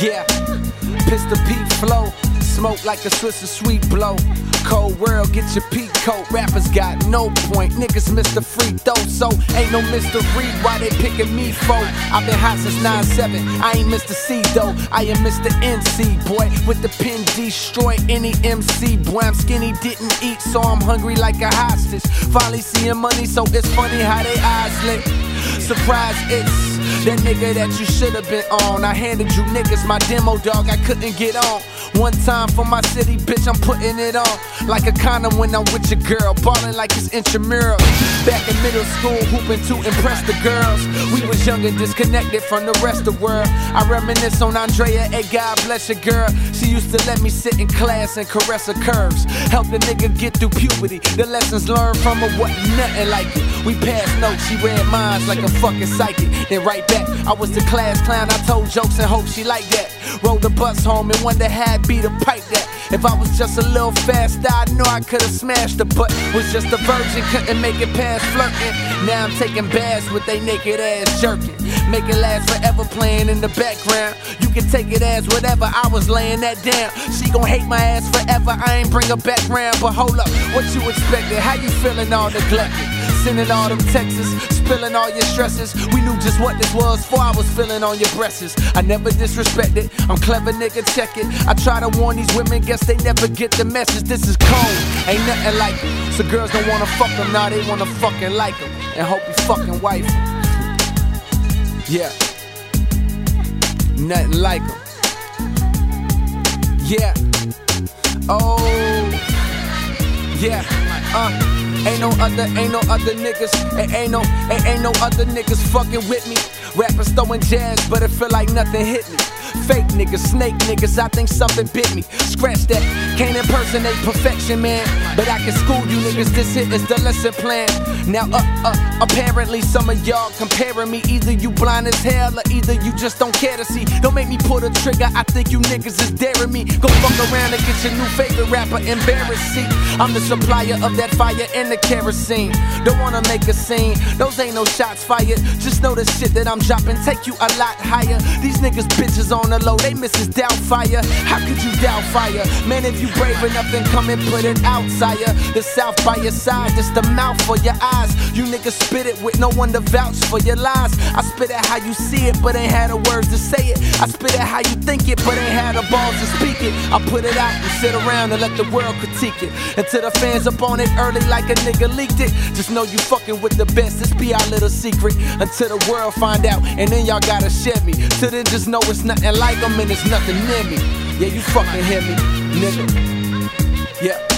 Yeah, pistol Pete flow, smoke like a Swiss sweet blow. Cold world, get your peak coat. Rappers got no point, niggas miss the free throw. So ain't no mystery why they picking me for. I've been hot since 9-7, I ain't Mr. C though. I am Mr. NC, boy, with the pen destroy any MC. Boy, I'm skinny, didn't eat, so I'm hungry like a hostage. Finally seeing money, so it's funny how they eyes lit. Surprise, it's that nigga that you should've been on. I handed you niggas my demo, dog, I couldn't get on. One time for my city, bitch, I'm putting it on. Like a condom when I'm with your girl, ballin' like it's intramural. Back in middle school, hooping to impress the girls. We was young and disconnected from the rest of the world. I reminisce on Andrea, hey, God bless your girl. She used to let me sit in class and caress her curves. Help the nigga get through puberty. The lessons learned from her wasn't nothing like it. We passed notes, she read minds like a fucking psychic. Then right back, I was the class clown. I told jokes and hope she liked that. Rode the bus home and wonder had be the pipe that. If I was just a little faster, I know I could've smashed the but was just a virgin, couldn't make it past flirting. Now I'm taking baths with they naked ass jerking. Make it last forever playing in the background. You can take it as whatever, I was laying that down. She gon' hate my ass forever, I ain't bring her back round. But hold up, what you expected? How you feeling all neglected? Sending all them texts, spilling all your stresses. We knew just what this was for I was feeling on your breasts. I never disrespected, I'm clever nigga, check it. I try to warn these women, guess they never get the message. This is cold, ain't nothing like it. So girls don't wanna fuck them, now they wanna fucking like them. And hope you fucking wife. Yeah, nothing like. Yeah, oh, yeah, uh. Ain't no other, ain't no other niggas. Ain't, ain't no, ain't, ain't no other niggas fucking with me. Rappers throwing jazz, but it feel like nothing hit me. Fake niggas, snake niggas, I think something bit me. Scratch that, can't impersonate perfection, man. But I can school you niggas, this hit is the lesson plan. Now, uh, uh, apparently some of y'all comparing me. Either you blind as hell or either you just don't care to see. Don't make me pull the trigger, I think you niggas is daring me. Go fuck around and get your new favorite rapper embarrassed. See, I'm the supplier of that fire and the kerosene. Don't wanna make a scene, those ain't no shots fired. Just know the shit that I'm dropping take you a lot higher. These niggas bitches on the low, they Mrs. Doubtfire. How could you doubt fire? Man, if you brave enough, then come and put it out, sire. The south by your side, just the mouth for your eyes. You niggas spit it with no one to vouch for your lies. I spit it how you see it, but ain't had the words to say it. I spit it how you think it, but ain't had the balls to speak it. I put it out and sit around and let the world critique it. Until the fans up on it early like a nigga leaked it. Just know you fucking with the best. This be our little secret. Until the world find out, and then y'all gotta shed me. Till then, just know it's nothing like them and it's nothing near me. Yeah, you fucking hear me, nigga. Yeah.